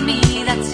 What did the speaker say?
me. That's